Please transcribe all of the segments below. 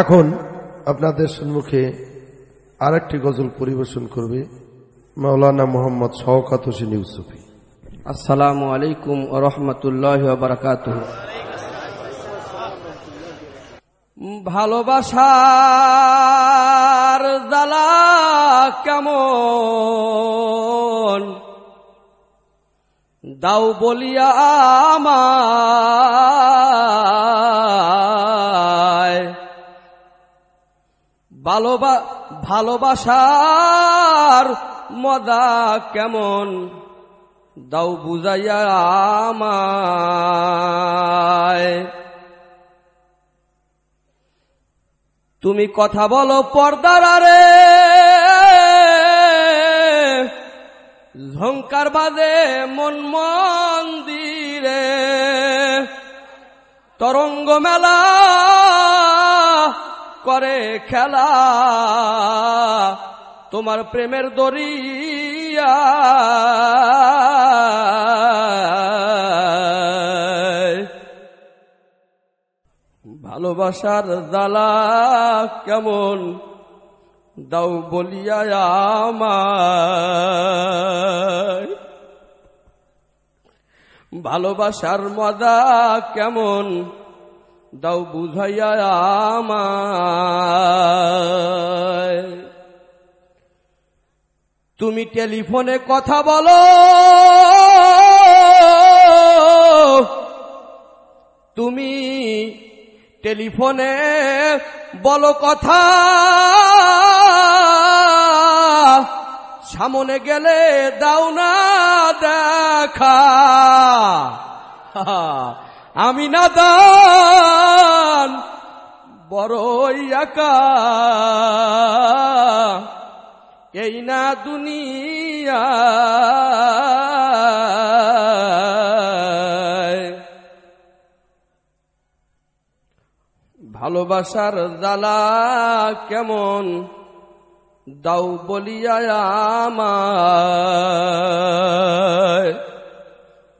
এখন আপনাদের সম্মুখে আরেকটি গজল পরিবেশন করবে মাওলানা মোহাম্মদ শওকাত হোসেন ইউসুফি। আসসালামু আলাইকুম ও রহমতুল্লাহ বারাকাত ভালোবাসার জ্বালা কেমন? দাও বলিয়া আমায় ভালোবা, ভালোবাসার মদা কেমন? দাও বুঝাইয়া আমায়। তুমি কথা বলো পর্দার আরে ঝঙ্কার বাদে মন মন্দিরে। তরঙ্গ মেলা করে খেলা তোমার প্রেমের দরিয়া। ভালোবাসার দালা কেমন দাও বলিয়া আমায়। ভালোবাসার মজা কেমন দাও বুঝাইয়া আমায়। তুমি টেলিফোনে কথা বলো। তুমি টেলিফোনে বলো কথা। সামনে গেলে দাও না দেখা। আমি না বড়ই একা এই না দুনিয়া। ভালোবাসার জ্বালা কেমন? দাও বলিয়া আমায়।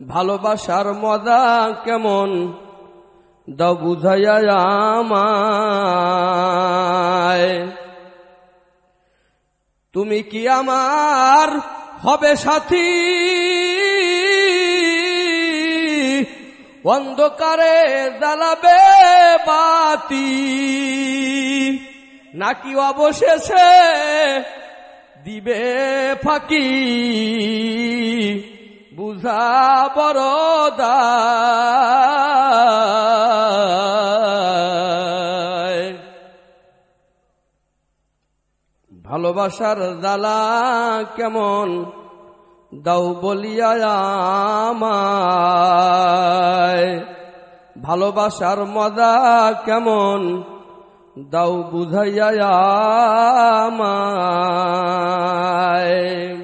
ভালোবাসার মজা কেমন? দাও তুমি কি আমার হবে সাথী? অন্ধকারে জ্বালাবে বাতি, নাকি অবশেষে দিবে ফাঁকি? বুঝা বড়দা ভালোবাসার জ্বালা কেমন? দাও বলিয়া আমায়। ভালোবাসার মজা কেমন? দাও বুঝাইয়া আমায়।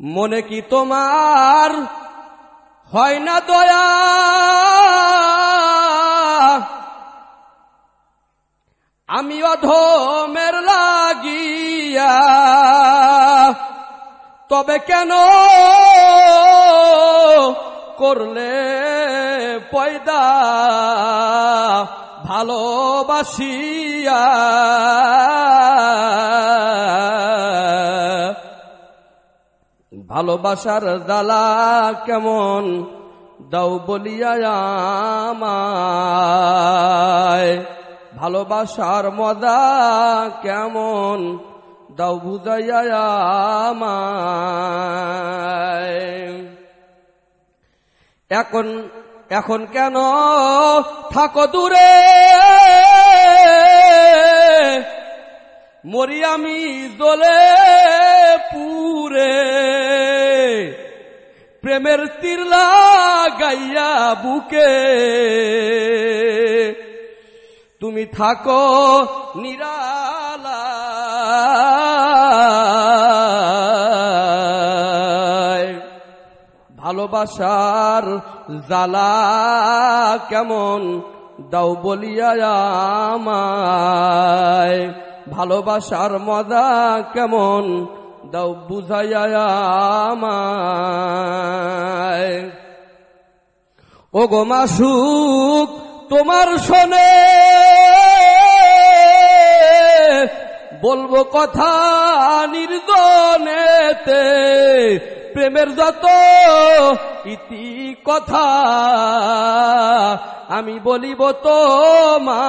মনে কি তোমার হয় না দয়া? আমি অধমের লাগিয়া তবে কেন করলে পয়দা ভালোবাসিয়া? ভালোবাসার দালা কেমন দাও বলিয়া আমায়? ভালোবাসার মদা কেমন? দাও বুঝাইয়া এখন এখন কেন থাকো দূরে? মরি আমি দোলে পুরে। প্রেমের তীরলা গাইয়া বুকে। তুমি থাকো নিরালা ভালোবাসার জ্বালা কেমন দাও বলিয়া আমায়। ভালোবাসার মজা কেমন দাও বুঝাইয়া আমায়। ও গো মাসুক, তোমার শোনে বলব কথা নির্জনেতে প্রেমের যত ইতি কথা আমি বলিব তো মা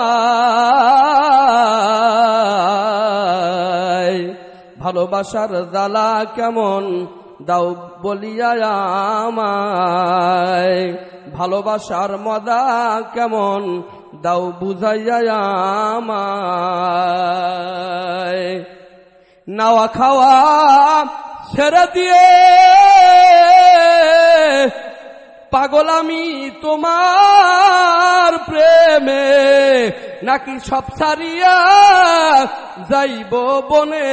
ভালোবাসার জ্বালা কেমন দাও বলিয়া আমায়। ভালোবাসার মদা কেমন? দাও বুঝাইয়া আমায়। নাওয়া খাওয়া ছেড়ে দিয়ে পাগল আমি তোমার প্রেমে, নাকি সব সারিয়া যাইব বনে?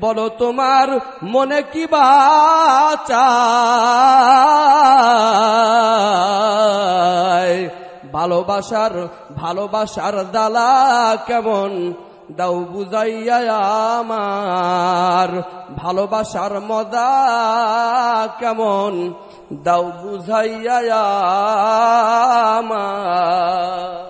বলো তোমার মনে কি বাচায়? ভালোবাসার ভালোবাসার দালা কেমন? দাও বুঝাইয়া আমার। ভালোবাসার মজা কেমন? দাও বুঝাইয়া আমার।